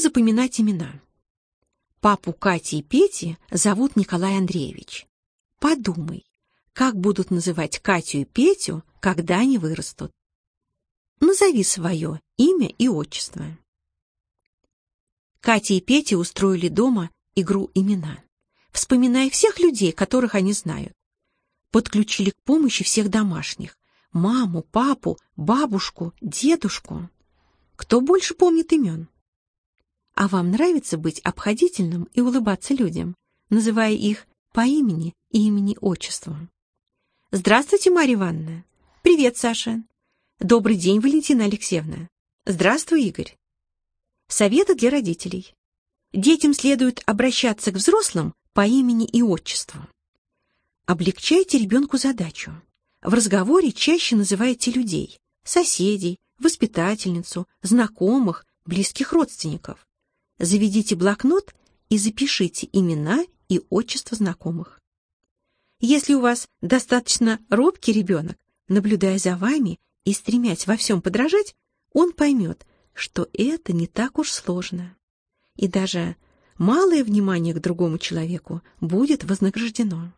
Запоминать имена? Папу Кати и Пети зовут Николай Андреевич. Подумай, как будут называть Катю и Петю, когда они вырастут. Назови свое имя и отчество. Катя и Петя устроили дома игру «Имена». Вспоминая всех людей, которых они знают. Подключили к помощи всех домашних. Маму, папу, бабушку, дедушку. Кто больше помнит имен? А вам нравится быть обходительным и улыбаться людям, называя их по имени и имени-отчеству? Здравствуйте, Марья Ивановна. Привет, Саша. Добрый день, Валентина Алексеевна. Здравствуй, Игорь. Советы для родителей. Детям следует обращаться к взрослым по имени и отчеству. Облегчайте ребенку задачу. В разговоре чаще называйте людей, соседей, воспитательницу, знакомых, близких родственников. Заведите блокнот и запишите имена и отчества знакомых. Если у вас достаточно робкий ребенок, наблюдая за вами и стремясь во всем подражать, он поймет, что это не так уж сложно. И даже малое внимание к другому человеку будет вознаграждено.